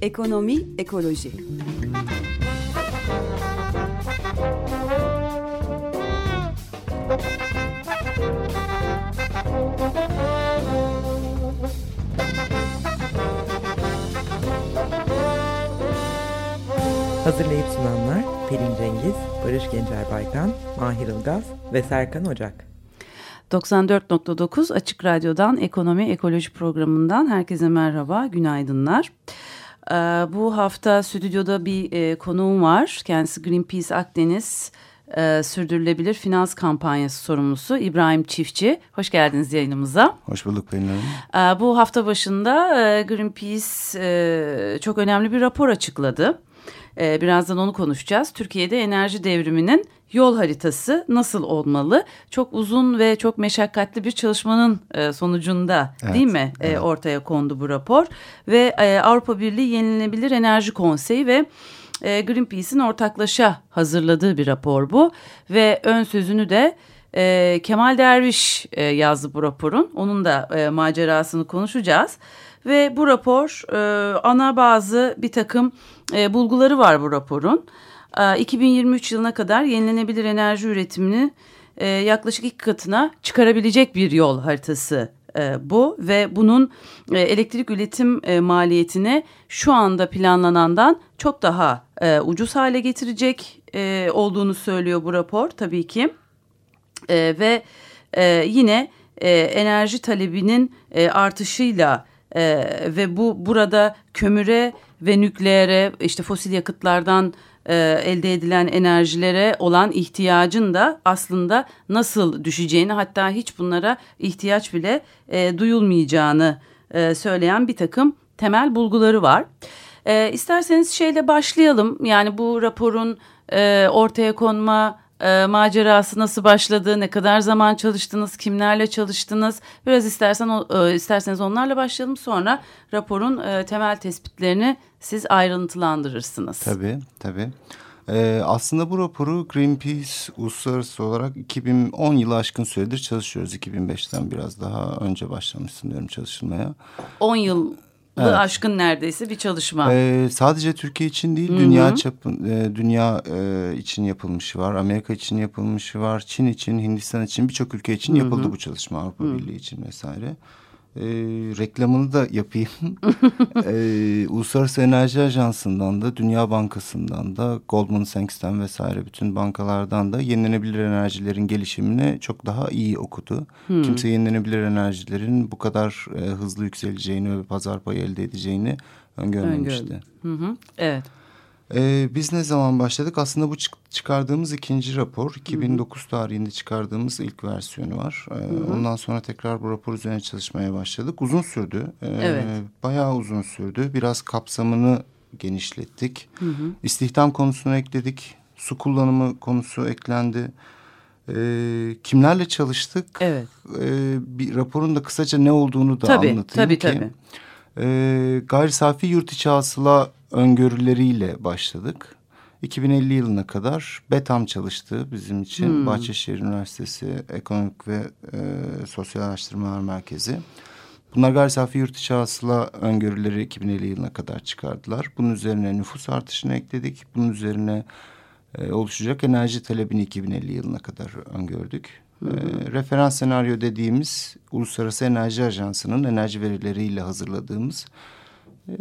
Ekonomi, ekoloji. Hazırlayıp sunanlar Pelin Cengiz, Barış Gencer Baykan, Mahir Ilgaz ve Serkan Ocak. 94.9 Açık Radyo'dan Ekonomi Ekoloji programından herkese merhaba, günaydınlar. Ee, bu hafta stüdyoda bir e, konuğum var. Kendisi Greenpeace Akdeniz e, Sürdürülebilir Finans Kampanyası sorumlusu İbrahim Çiftçi. Hoş geldiniz yayınımıza. Hoş bulduk Pelin Hanım. Ee, bu hafta başında e, Greenpeace e, çok önemli bir rapor açıkladı. E, birazdan onu konuşacağız. Türkiye'de enerji devriminin yol haritası nasıl olmalı? Çok uzun ve çok meşakkatli bir çalışmanın e, sonucunda evet, değil mi e, evet. ortaya kondu bu rapor ve e, Avrupa Birliği Yenilenebilir Enerji Konseyi ve e, Greenpeace'in ortaklaşa hazırladığı bir rapor bu ve ön sözünü de e, Kemal Derviş e, yazdı bu raporun. Onun da e, macerasını konuşacağız. Ve bu rapor e, ana bazı bir takım e, bulguları var bu raporun. E, 2023 yılına kadar yenilenebilir enerji üretimini e, yaklaşık iki katına çıkarabilecek bir yol haritası e, bu ve bunun e, elektrik üretim e, maliyetini şu anda planlanandan çok daha e, ucuz hale getirecek e, olduğunu söylüyor bu rapor tabii ki e, ve e, yine e, enerji talebinin e, artışıyla e, ve bu burada kömüre ve nükleere işte fosil yakıtlardan e, elde edilen enerjilere olan ihtiyacın da aslında nasıl düşeceğini hatta hiç bunlara ihtiyaç bile e, duyulmayacağını e, söyleyen bir takım temel bulguları var. E, isterseniz şeyle başlayalım yani bu raporun e, ortaya konma e, macerası nasıl başladı, ne kadar zaman çalıştınız, kimlerle çalıştınız? Biraz istersen e, isterseniz onlarla başlayalım. Sonra raporun e, temel tespitlerini siz ayrıntılandırırsınız. Tabii, tabii. Ee, aslında bu raporu Greenpeace uluslararası olarak 2010 yılı aşkın süredir çalışıyoruz. 2005'ten biraz daha önce başlamışsın diyorum çalışılmaya. 10 yıl Evet. aşkın neredeyse bir çalışma. Ee, sadece Türkiye için değil, Hı -hı. dünya çapın, e, dünya e, için yapılmışı var, Amerika için yapılmışı var, Çin için, Hindistan için, birçok ülke için Hı -hı. yapıldı bu çalışma, Avrupa Hı -hı. Birliği için vesaire e, reklamını da yapayım. e, Uluslararası Enerji Ajansı'ndan da, Dünya Bankası'ndan da, Goldman Sachs'ten vesaire bütün bankalardan da yenilenebilir enerjilerin gelişimini çok daha iyi okudu. Hmm. Kimse yenilenebilir enerjilerin bu kadar e, hızlı yükseleceğini ve pazar payı elde edeceğini öngörmemişti. Hı hı. Evet. Ee, biz ne zaman başladık? Aslında bu çıkardığımız ikinci rapor. 2009 Hı -hı. tarihinde çıkardığımız ilk versiyonu var. Ee, Hı -hı. Ondan sonra tekrar bu rapor üzerine çalışmaya başladık. Uzun sürdü. Ee, evet. Bayağı uzun sürdü. Biraz kapsamını genişlettik. Hı -hı. İstihdam konusunu ekledik. Su kullanımı konusu eklendi. Ee, kimlerle çalıştık? Evet. Ee, bir raporun da kısaca ne olduğunu da tabii, anlatayım tabii, ki. Tabii e, gayri safi yurt içi hasıla öngörüleriyle başladık. 2050 yılına kadar BETAM çalıştı bizim için. Hmm. Bahçeşehir Üniversitesi Ekonomik ve e, Sosyal Araştırmalar Merkezi. Bunlar gayri safi yurt içi hasıla öngörüleri 2050 yılına kadar çıkardılar. Bunun üzerine nüfus artışını ekledik. Bunun üzerine e, oluşacak enerji talebini 2050 yılına kadar öngördük. E, referans senaryo dediğimiz Uluslararası Enerji Ajansı'nın enerji verileriyle hazırladığımız e,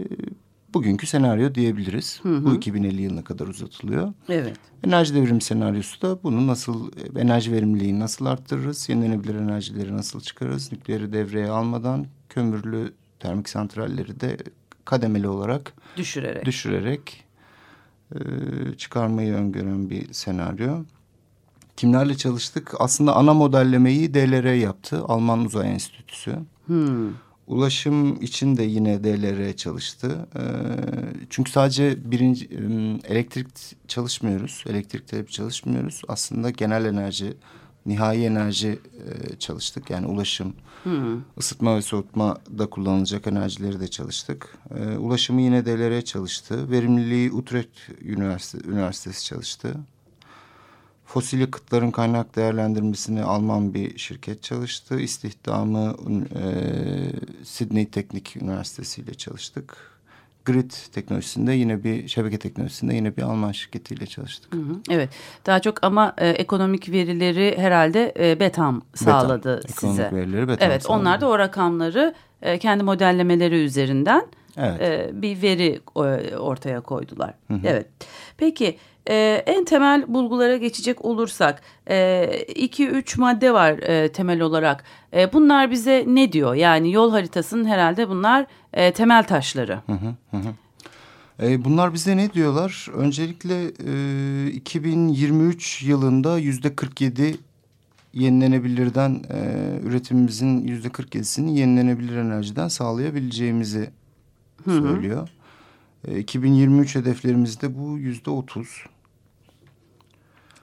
bugünkü senaryo diyebiliriz. Hı hı. Bu 2050 yılına kadar uzatılıyor. Evet. Enerji devrim senaryosu da bunu nasıl enerji verimliliğini nasıl arttırırız, yenilenebilir enerjileri nasıl çıkarırız, nükleeri devreye almadan kömürlü termik santralleri de kademeli olarak düşürerek düşürerek e, çıkarmayı öngören bir senaryo. Kimlerle çalıştık? Aslında ana modellemeyi DLR yaptı. Alman Uzay Enstitüsü. Hmm. Ulaşım için de yine DLR çalıştı. Ee, çünkü sadece birinci elektrik çalışmıyoruz. Elektrik talebi çalışmıyoruz. Aslında genel enerji, nihai enerji e, çalıştık. Yani ulaşım, hmm. ısıtma ve soğutma da kullanılacak enerjileri de çalıştık. Ee, ulaşımı yine DLR çalıştı. Verimliliği Utrecht Üniversitesi, Üniversitesi çalıştı. Fosil yakıtların kaynak değerlendirmesini Alman bir şirket çalıştı. İstihdamı e, Sydney Teknik Üniversitesi ile çalıştık. Grid teknolojisinde yine bir şebeke teknolojisinde yine bir Alman şirketiyle çalıştık. Hı hı, evet daha çok ama e, ekonomik verileri herhalde e, Betam sağladı Betam, size. Ekonomik verileri Betam Evet sağladı. onlar da o rakamları e, kendi modellemeleri üzerinden evet. e, bir veri e, ortaya koydular. Hı hı. Evet peki e, en temel bulgulara geçecek olursak e, iki üç madde var e, temel olarak. E, bunlar bize ne diyor? Yani yol haritasının herhalde bunlar e, temel taşları. Hı hı hı. E, bunlar bize ne diyorlar? Öncelikle e, 2023 yılında yüzde 47 yenilenebilirden e, üretimimizin yüzde 47'sini yenilenebilir enerjiden sağlayabileceğimizi hı hı. söylüyor. E, 2023 hedeflerimizde bu yüzde 30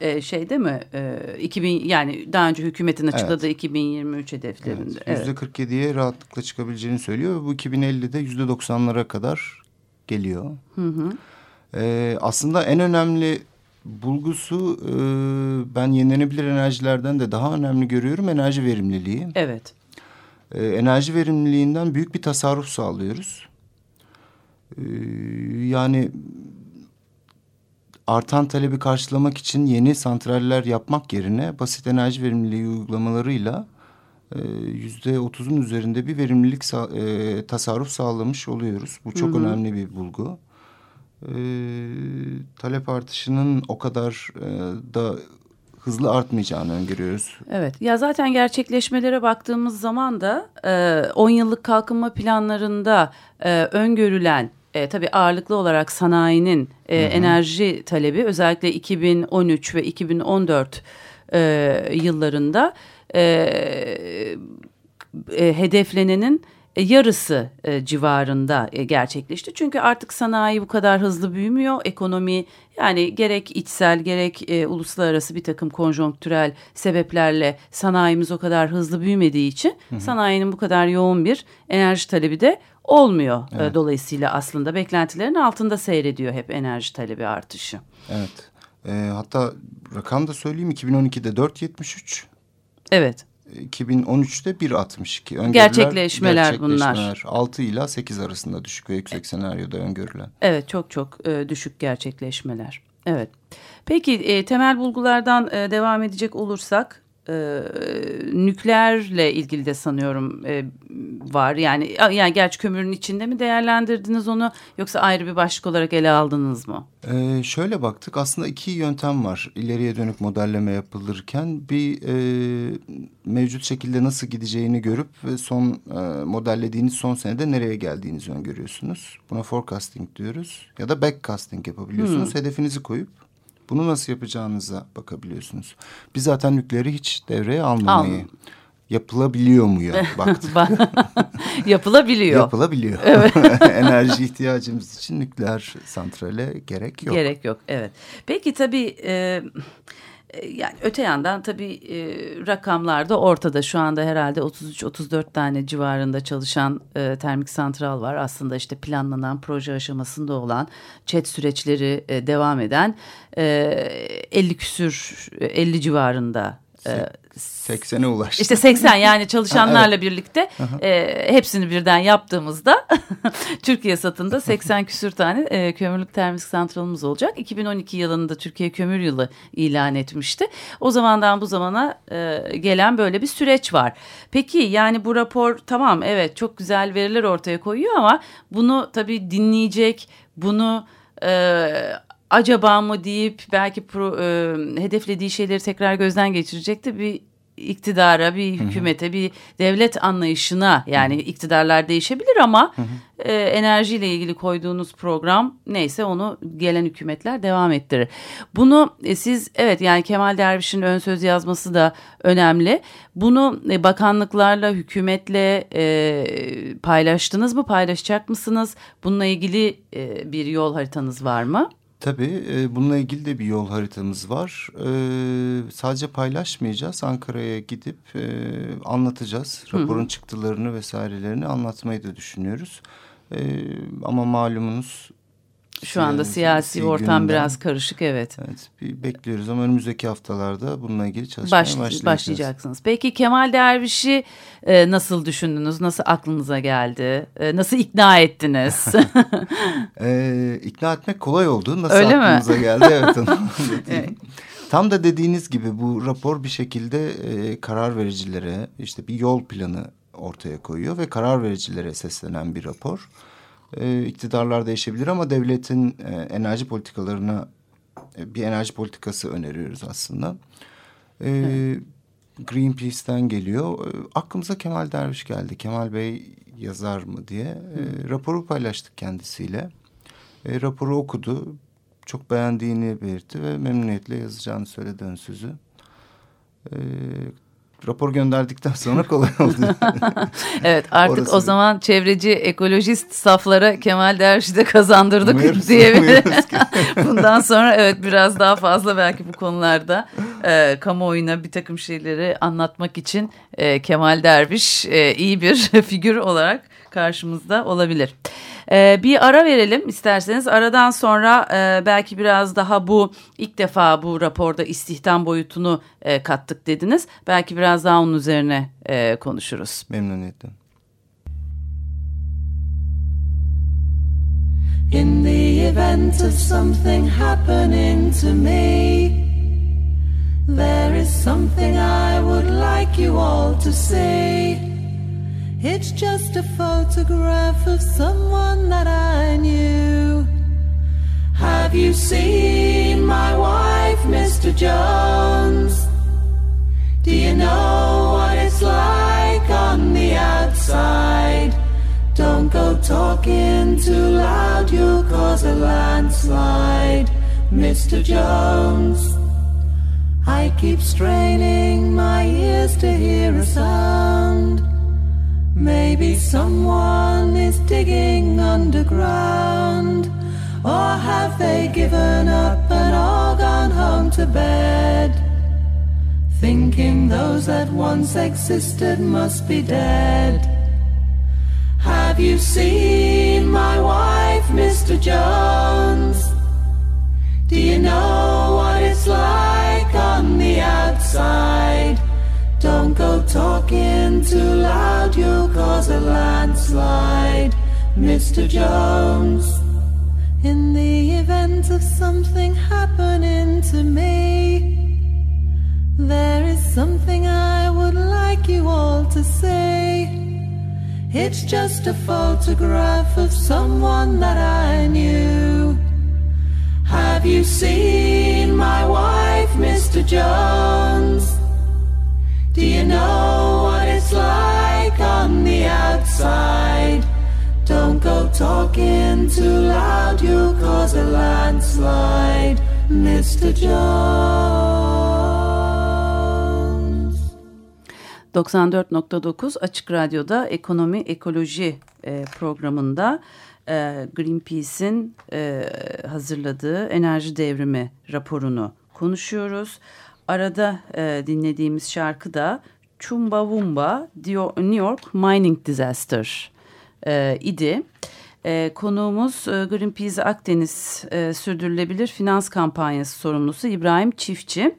e, şeyde mi e, 2000 yani daha önce hükümetin açıkladığı evet. 2023 hedeflerinde. Evet, %47'ye evet. rahatlıkla çıkabileceğini söylüyor ve bu 2050'de yüzde 90'lara kadar geliyor. Hı hı. E, aslında en önemli bulgusu e, ben yenilenebilir enerjilerden de daha önemli görüyorum enerji verimliliği. Evet. E, enerji verimliliğinden büyük bir tasarruf sağlıyoruz. E, yani artan talebi karşılamak için yeni santraller yapmak yerine basit enerji verimliliği uygulamalarıyla e, yüzde otuzun üzerinde bir verimlilik sa e, tasarruf sağlamış oluyoruz. Bu çok hı hı. önemli bir bulgu. E, talep artışının o kadar e, da hızlı artmayacağını öngörüyoruz. Evet ya zaten gerçekleşmelere baktığımız zaman da 10 e, yıllık kalkınma planlarında e, öngörülen e, tabii ağırlıklı olarak sanayinin e, hı hı. enerji talebi özellikle 2013 ve 2014 e, yıllarında e, e, hedeflenenin e, yarısı e, civarında e, gerçekleşti. Çünkü artık sanayi bu kadar hızlı büyümüyor. Ekonomi yani gerek içsel gerek e, uluslararası bir takım konjonktürel sebeplerle sanayimiz o kadar hızlı büyümediği için hı hı. sanayinin bu kadar yoğun bir enerji talebi de olmuyor. E, evet. Dolayısıyla aslında beklentilerin altında seyrediyor hep enerji talebi artışı. Evet. E, hatta rakam da söyleyeyim 2012'de 4.73. Evet. 2013'te 1.62. Öngörüler, gerçekleşmeler, bunlar. 6 ile 8 arasında düşük ve yüksek senaryoda öngörülen. Evet çok çok e, düşük gerçekleşmeler. Evet. Peki e, temel bulgulardan e, devam edecek olursak e, nükleerle ilgili de sanıyorum e, var. Yani yani gerçi kömürün içinde mi değerlendirdiniz onu yoksa ayrı bir başlık olarak ele aldınız mı? Ee, şöyle baktık aslında iki yöntem var ileriye dönük modelleme yapılırken bir e, mevcut şekilde nasıl gideceğini görüp ve son e, modellediğiniz son senede nereye geldiğinizi öngörüyorsunuz. Buna forecasting diyoruz ya da backcasting yapabiliyorsunuz. Hmm. Hedefinizi koyup bunu nasıl yapacağınıza bakabiliyorsunuz. Biz zaten nükleeri hiç devreye almamayı... Al. Yapılabiliyor mu ya? Baktık. Yapılabiliyor. Yapılabiliyor. Evet. Enerji ihtiyacımız için nükleer santrale gerek yok. Gerek yok evet. Peki tabii e, yani öte yandan tabii e, rakamlar da ortada. Şu anda herhalde 33-34 tane civarında çalışan e, termik santral var. Aslında işte planlanan proje aşamasında olan çet süreçleri e, devam eden e, 50 küsür 50 civarında 80'e ulaştı. İşte 80 yani çalışanlarla evet. birlikte e, hepsini birden yaptığımızda Türkiye satında 80 küsür tane e, kömürlük termik santralımız olacak. 2012 yılında Türkiye Kömür Yılı ilan etmişti. O zamandan bu zamana e, gelen böyle bir süreç var. Peki yani bu rapor tamam evet çok güzel veriler ortaya koyuyor ama bunu tabii dinleyecek, bunu e, acaba mı deyip belki pro, e, hedeflediği şeyleri tekrar gözden geçirecekti. Bir iktidara, bir hükümete, Hı -hı. bir devlet anlayışına yani Hı -hı. iktidarlar değişebilir ama Hı -hı. E, enerjiyle ilgili koyduğunuz program neyse onu gelen hükümetler devam ettirir. Bunu e, siz evet yani Kemal Derviş'in ön söz yazması da önemli. Bunu e, bakanlıklarla, hükümetle e, paylaştınız mı, paylaşacak mısınız? Bununla ilgili e, bir yol haritanız var mı? Tabii e, bununla ilgili de bir yol haritamız var. E, sadece paylaşmayacağız. Ankara'ya gidip e, anlatacağız. Raporun Hı. çıktılarını vesairelerini anlatmayı da düşünüyoruz. E, ama malumunuz Şu anda siyasi ortam gündem. biraz karışık evet. Evet bir bekliyoruz ama önümüzdeki haftalarda bununla ilgili çalışmaya Baş, başlayacağız. Başlayacaksınız. Peki Kemal Derviş'i e, nasıl düşündünüz? Nasıl aklınıza geldi? E, nasıl ikna ettiniz? e, ikna etmek kolay oldu. Nasıl Öyle aklınıza mi? geldi? Evet. evet. Tam da dediğiniz gibi bu rapor bir şekilde e, karar vericilere işte bir yol planı ortaya koyuyor ve karar vericilere seslenen bir rapor. E, iktidarlar değişebilir ama devletin e, enerji politikalarına e, bir enerji politikası öneriyoruz aslında. E, Greenpeace'ten geliyor. E, aklımıza Kemal Derviş geldi. Kemal Bey yazar mı diye. E, raporu paylaştık kendisiyle. E, raporu okudu çok beğendiğini belirtti ve memnuniyetle yazacağını söyledi ön sözü. E, rapor gönderdikten sonra kolay oldu. evet artık Orası o zaman çevreci ekolojist saflara Kemal Derviş'i de kazandırdık umuyoruz, diyebiliriz. Bundan sonra evet biraz daha fazla belki bu konularda e, kamuoyuna bir takım şeyleri anlatmak için e, Kemal Derviş e, iyi bir figür olarak karşımızda olabilir. Ee, bir ara verelim isterseniz. Aradan sonra e, belki biraz daha bu ilk defa bu raporda istihdam boyutunu e, kattık dediniz. Belki biraz daha onun üzerine e, konuşuruz. Memnuniyetle. In the event of something happening to me, there is something I would like you all to see. It's just a photograph of someone that I knew. Have you seen my wife, Mr. Jones? Do you know what it's like on the outside? Don't go talking too loud, you'll cause a landslide, Mr. Jones. I keep straining my ears to hear a sound. Maybe someone is digging underground. Or have they given up and all gone home to bed? Thinking those that once existed must be dead. Have you seen my wife, Mr. Jones? Do you know what it's like on the outside? Don't go talking too loud, you'll cause a landslide, Mr. Jones. In the event of something happening to me, there is something I would like you all to say. It's just a photograph of someone that I knew. Have you seen my wife, Mr. Jones? Do you know what it's like on the outside? Don't go talking too loud, you'll cause a landslide, Mr. Jones. 94.9 Açık Radyo'da Ekonomi Ekoloji e, programında e, Greenpeace'in e, hazırladığı enerji devrimi raporunu konuşuyoruz arada e, dinlediğimiz şarkı da Chumbawamba New York Mining Disaster e, idi. E, konuğumuz e, Greenpeace Akdeniz e, Sürdürülebilir Finans Kampanyası sorumlusu İbrahim Çiftçi.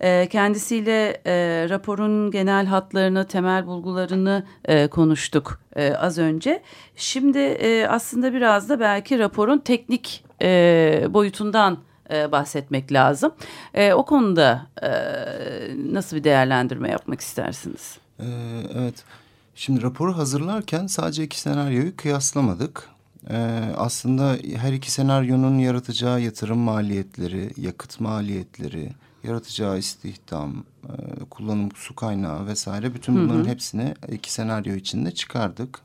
E, kendisiyle e, raporun genel hatlarını, temel bulgularını e, konuştuk e, az önce. Şimdi e, aslında biraz da belki raporun teknik e, boyutundan e, bahsetmek lazım. E, o konuda e, nasıl bir değerlendirme yapmak istersiniz? Ee, evet. Şimdi raporu hazırlarken sadece iki senaryoyu kıyaslamadık. Ee, aslında her iki senaryonun yaratacağı yatırım maliyetleri, yakıt maliyetleri, yaratacağı istihdam, e, kullanım su kaynağı vesaire bütün bunların hı hı. hepsini iki senaryo içinde çıkardık.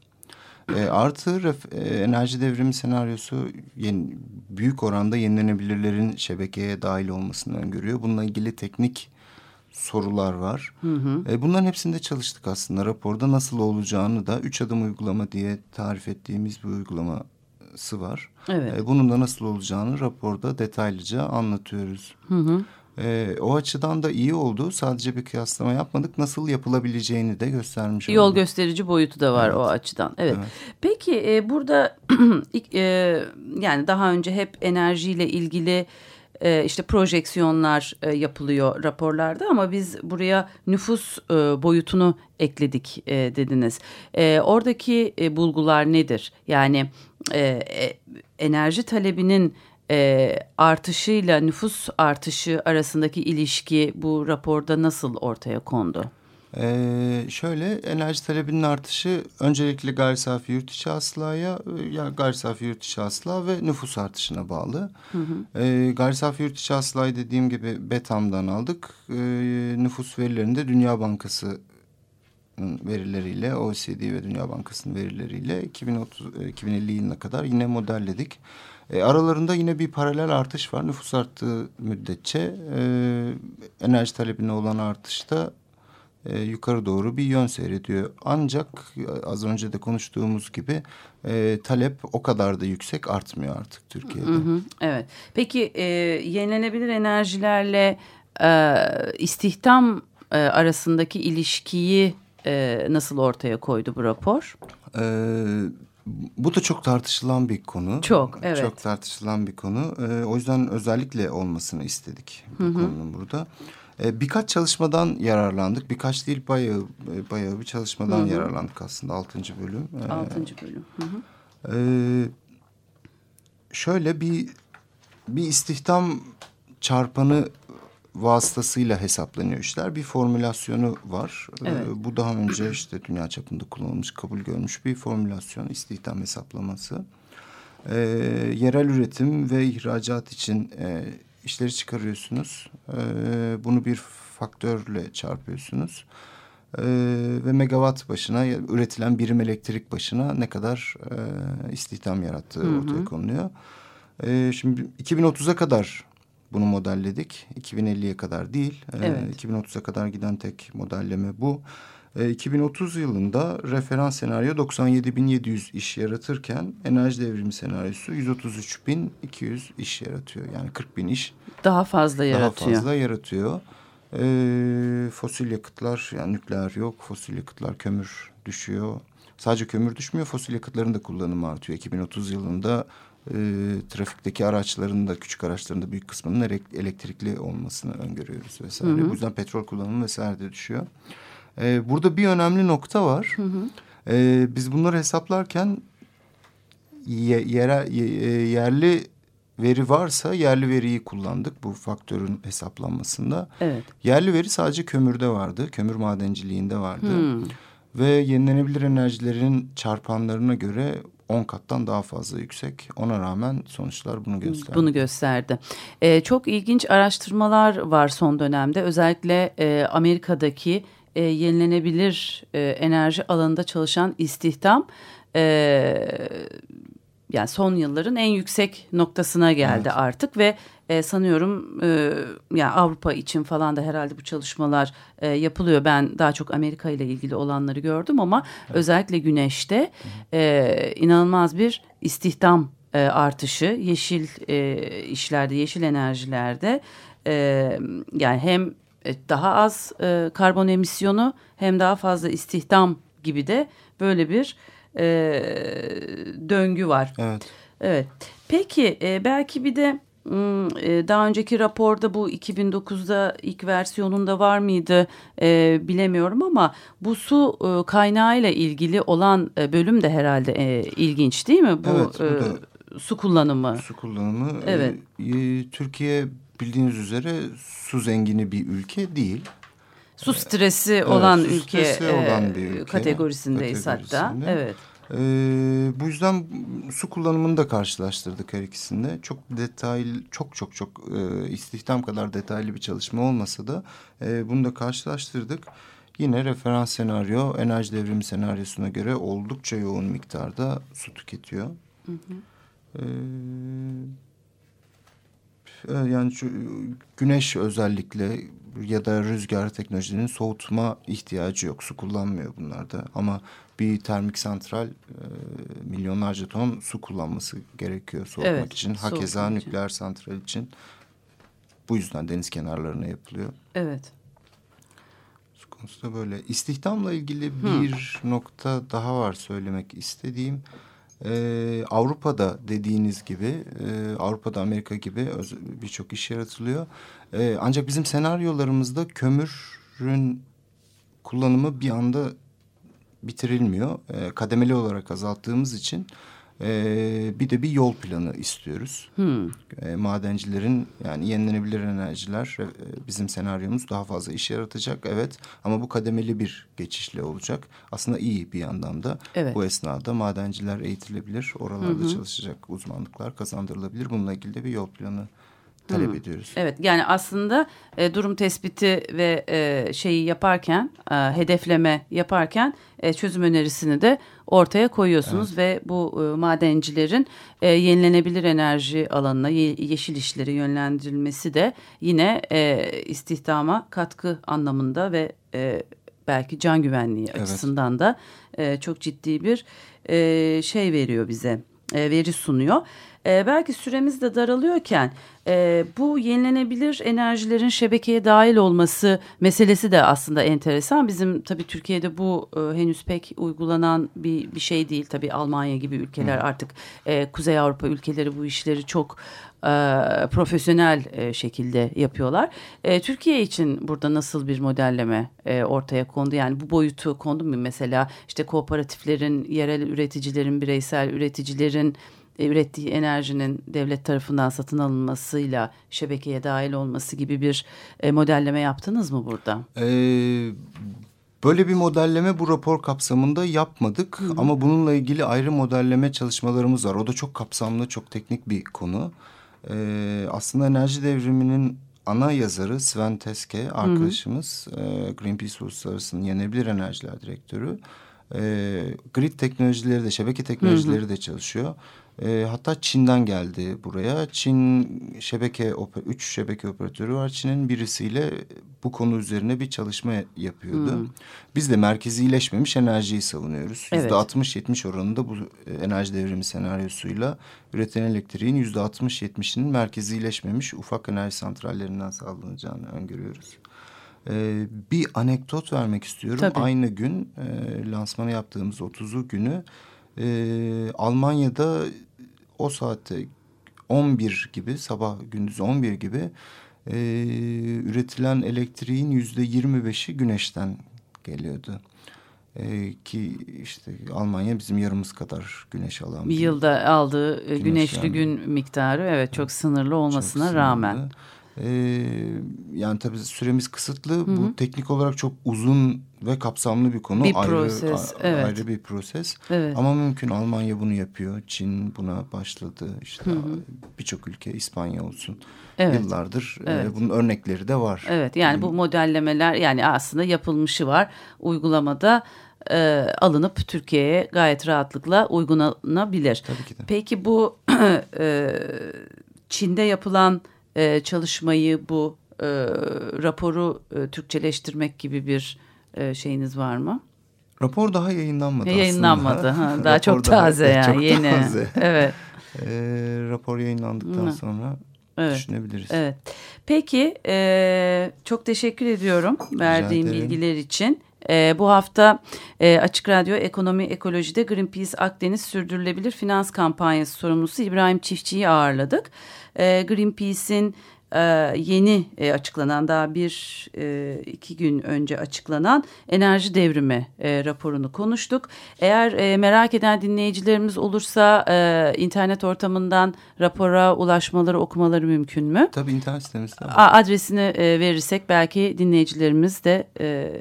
E, artı ref, e, enerji devrimi senaryosu yeni, büyük oranda yenilenebilirlerin şebekeye dahil olmasını öngörüyor. Bununla ilgili teknik sorular var. Hı hı. E, bunların hepsinde çalıştık aslında. Raporda nasıl olacağını da üç adım uygulama diye tarif ettiğimiz bir uygulaması var. Evet. E, bunun da nasıl olacağını raporda detaylıca anlatıyoruz. Hı hı. E, o açıdan da iyi oldu. Sadece bir kıyaslama yapmadık. Nasıl yapılabileceğini de göstermiş Yol olduk. gösterici boyutu da var Evet. o açıdan. Evet. Evet. Peki e, burada e, yani daha önce hep enerjiyle ilgili e, işte projeksiyonlar e, yapılıyor raporlarda ama biz buraya nüfus e, boyutunu ekledik e, dediniz. E, oradaki e, bulgular nedir? Yani e, e, enerji talebinin e, artışıyla nüfus artışı arasındaki ilişki bu raporda nasıl ortaya kondu? Ee, şöyle enerji talebinin artışı öncelikle gayri safi yurt içi hasılaya, e, yani gayri safi yurt içi hasıla ve nüfus artışına bağlı. Ee, gayri safi yurt içi hasılayı dediğim gibi BETAM'dan aldık. Ee, nüfus verilerinde Dünya Bankası verileriyle OECD ve Dünya Bankası'nın verileriyle 2030 e, 2050 yılına kadar yine modelledik. E, aralarında yine bir paralel artış var. Nüfus arttığı müddetçe e, enerji talebine olan artışta e, yukarı doğru bir yön seyrediyor. Ancak e, az önce de konuştuğumuz gibi e, talep o kadar da yüksek artmıyor artık Türkiye'de. Hı hı, evet. Peki e, yenilenebilir enerjilerle e, istihdam e, arasındaki ilişkiyi e, nasıl ortaya koydu bu rapor? Ee, bu da çok tartışılan bir konu. Çok, evet. Çok tartışılan bir konu. Ee, o yüzden özellikle olmasını istedik bu konunun burada. Ee, birkaç çalışmadan yararlandık. Birkaç değil bayağı, e, bayağı bir çalışmadan yararlandık aslında. Altıncı bölüm. Ee, Altıncı bölüm. Hı hı. ee, şöyle bir bir istihdam çarpanı vasıtasıyla hesaplanıyor işler. Bir formülasyonu var. Ee, Evet. bu daha önce işte dünya çapında kullanılmış, kabul görmüş bir formülasyon, istihdam hesaplaması. Ee, yerel üretim ve ihracat için e, işleri çıkarıyorsunuz. Ee, bunu bir faktörle çarpıyorsunuz. Ee, ve megawatt başına üretilen birim elektrik başına ne kadar e, istihdam yarattığı ortaya konuluyor. Ee, şimdi 2030'a kadar bunu modelledik. 2050'ye kadar değil. Ee, Evet. 2030'a kadar giden tek modelleme bu. Ee, 2030 yılında referans senaryo 97.700 iş yaratırken enerji devrimi senaryosu 133.200 iş yaratıyor. Yani 40.000 iş Daha fazla yaratıyor. daha fazla yaratıyor. Ee, fosil yakıtlar yani nükleer yok. Fosil yakıtlar kömür düşüyor. Sadece kömür düşmüyor. Fosil yakıtların da kullanımı artıyor. 2030 yılında e, trafikteki araçların da küçük araçların da büyük kısmının elek- elektrikli olmasını öngörüyoruz vesaire. Bu yüzden petrol kullanımı vesaire de düşüyor. Ee, burada bir önemli nokta var. Ee, biz bunları hesaplarken ye- yere, ye- e, yerli veri varsa yerli veriyi kullandık bu faktörün hesaplanmasında. Evet. Yerli veri sadece kömürde vardı. Kömür madenciliğinde vardı. Hmm. Ve yenilenebilir enerjilerin çarpanlarına göre 10 kattan daha fazla yüksek. Ona rağmen sonuçlar bunu gösterdi. Bunu gösterdi. Ee, çok ilginç araştırmalar var son dönemde. Özellikle e, Amerika'daki e, yenilenebilir e, enerji alanında çalışan istihdam e, yani son yılların en yüksek noktasına geldi artık ve e, sanıyorum e, yani Avrupa için falan da herhalde bu çalışmalar e, yapılıyor. Ben daha çok Amerika ile ilgili olanları gördüm ama özellikle güneşte e, inanılmaz bir istihdam e, artışı yeşil e, işlerde, yeşil enerjilerde e, yani hem e, daha az e, karbon emisyonu hem daha fazla istihdam gibi de böyle bir e, döngü var. Evet. Evet. Peki e, belki bir de daha önceki raporda bu 2009'da ilk versiyonunda var mıydı e, bilemiyorum ama bu su e, kaynağıyla ilgili olan e, bölüm de herhalde e, ilginç değil mi? Bu, Evet, bu e, da- su kullanımı. Su kullanımı. Evet. e, e, Türkiye bildiğiniz üzere su zengini bir ülke değil. Su stresi olan su ülke, stresi e, olan bir ülke. kategorisindeyiz hatta. Kategorisinde. Evet. Ee, bu yüzden su kullanımını da karşılaştırdık her ikisinde. Çok detaylı, çok çok çok e, istihdam kadar detaylı bir çalışma olmasa da e, bunu da karşılaştırdık. Yine referans senaryo enerji devrimi senaryosuna göre oldukça yoğun miktarda su tüketiyor. Ee, e, yani şu güneş özellikle ya da rüzgar teknolojilerinin soğutma ihtiyacı yok. Su kullanmıyor bunlarda. Ama bir termik santral e, milyonlarca ton su kullanması gerekiyor soğutmak Evet, için. Hakeza için. nükleer santral için bu yüzden deniz kenarlarına yapılıyor. Evet. Su konusu da böyle. İstihdamla ilgili bir nokta daha var söylemek istediğim. Ee, Avrupa'da dediğiniz gibi e, Avrupa'da Amerika gibi birçok iş yaratılıyor. Ee, ancak bizim senaryolarımızda kömürün kullanımı bir anda bitirilmiyor. Ee, kademeli olarak azalttığımız için e, bir de bir yol planı istiyoruz. Hmm. E, madencilerin yani yenilenebilir enerjiler e, bizim senaryomuz daha fazla iş yaratacak evet ama bu kademeli bir geçişle olacak. Aslında iyi bir yandan da Evet. bu esnada madenciler eğitilebilir, oralarda çalışacak uzmanlıklar kazandırılabilir. Bununla ilgili de bir yol planı talep ediyoruz. Evet yani aslında e, durum tespiti ve e, şeyi yaparken e, hedefleme yaparken e, çözüm önerisini de ortaya koyuyorsunuz ve bu e, madencilerin e, yenilenebilir enerji alanına ye- yeşil işlere yönlendirilmesi de yine e, istihdama katkı anlamında ve e, belki can güvenliği Evet. açısından da e, çok ciddi bir e, şey veriyor bize e, veri sunuyor. E, belki süremiz de daralıyorken e, bu yenilenebilir enerjilerin şebekeye dahil olması meselesi de aslında enteresan. Bizim tabii Türkiye'de bu e, henüz pek uygulanan bir, bir şey değil. Tabii Almanya gibi ülkeler artık e, Kuzey Avrupa ülkeleri bu işleri çok e, profesyonel e, şekilde yapıyorlar. E, Türkiye için burada nasıl bir modelleme e, ortaya kondu? Yani bu boyutu kondu mu mesela işte kooperatiflerin, yerel üreticilerin, bireysel üreticilerin ürettiği enerjinin devlet tarafından satın alınmasıyla şebekeye dahil olması gibi bir e, modelleme yaptınız mı burada? Ee, böyle bir modelleme bu rapor kapsamında yapmadık ama bununla ilgili ayrı modelleme çalışmalarımız var. O da çok kapsamlı, çok teknik bir konu. Ee, aslında enerji devriminin ana yazarı Sven Teske arkadaşımız, e, Greenpeace Uluslararası'nın yenilenebilir enerjiler direktörü. E, grid teknolojileri de, şebeke teknolojileri de çalışıyor. E, hatta Çin'den geldi buraya. Çin şebeke, üç şebeke operatörü var Çin'in. Birisiyle bu konu üzerine bir çalışma yapıyordu. Biz de merkezileşmemiş enerjiyi savunuyoruz. Evet. Yüzde 60-70 oranında bu e, enerji devrimi senaryosuyla üretilen elektriğin yüzde 60-70'inin merkezileşmemiş ufak enerji santrallerinden sağlanacağını öngörüyoruz. Ee, bir anekdot vermek istiyorum. Tabii. Aynı gün e, lansmanı yaptığımız 30'u günü e, Almanya'da o saatte 11 gibi sabah gündüz 11 gibi e, üretilen elektriğin yüzde 25'i güneşten geliyordu. E, ki işte Almanya bizim yarımız kadar güneş alan Bir yılda aldığı e, Güneş güneşli yani. gün miktarı evet çok sınırlı olmasına Çok rağmen. sınırlı. Ee, yani tabii süremiz kısıtlı. Bu teknik olarak çok uzun ve kapsamlı bir konu. Bir ayrı, proses, a- evet. Ayrı bir proses. Evet. Ama mümkün. Almanya bunu yapıyor. Çin buna başladı. İşte birçok ülke İspanya olsun. Evet. Yıllardır e, Evet. bunun örnekleri de var. Evet yani bu modellemeler yani aslında yapılmışı var. Uygulamada e, alınıp Türkiye'ye gayet rahatlıkla uygulanabilir. Tabii ki de. Peki bu e, Çin'de yapılan e, çalışmayı bu e, raporu e, Türkçeleştirmek gibi bir e, şeyiniz var mı? Rapor daha yayınlanmadı Yayınlanmadı. aslında. Ha, daha çok Rapor daha- taze yani çok yeni. taze. Evet. Ee, rapor yayınlandıktan Hı. sonra Evet. düşünebiliriz. Evet. Peki e, çok teşekkür ediyorum verdiğim bilgiler için. E, bu hafta e, Açık Radyo Ekonomi Ekoloji'de Greenpeace Akdeniz Sürdürülebilir Finans Kampanyası sorumlusu İbrahim Çiftçi'yi ağırladık. E, Greenpeace'in e, yeni e, açıklanan daha bir e, iki gün önce açıklanan enerji devrimi e, raporunu konuştuk. Eğer e, merak eden dinleyicilerimiz olursa e, internet ortamından rapora ulaşmaları okumaları mümkün mü? Tabii internet sitemizde Adresini e, verirsek belki dinleyicilerimiz de e,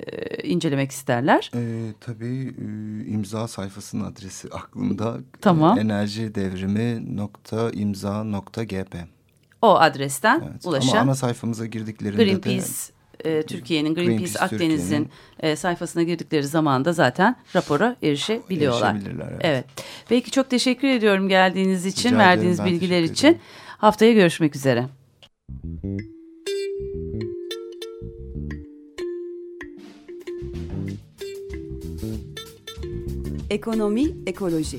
incelemek isterler. Ee, tabii e, imza sayfasının adresi aklımda. Tamam. E, enerji devrimi nokta imza nokta gp. O adresten Evet. ulaşın. Ama ana sayfamıza girdiklerinde Greenpeace de e, Türkiye'nin Greenpeace, Greenpeace Akdeniz'in e, sayfasına girdikleri zaman da zaten rapora erişebiliyorlar. erişebilirler. Evet. Evet. Peki çok teşekkür ediyorum geldiğiniz için, Rica verdiğiniz ederim, bilgiler için. ederim. Haftaya görüşmek üzere. Ekonomi, ekoloji.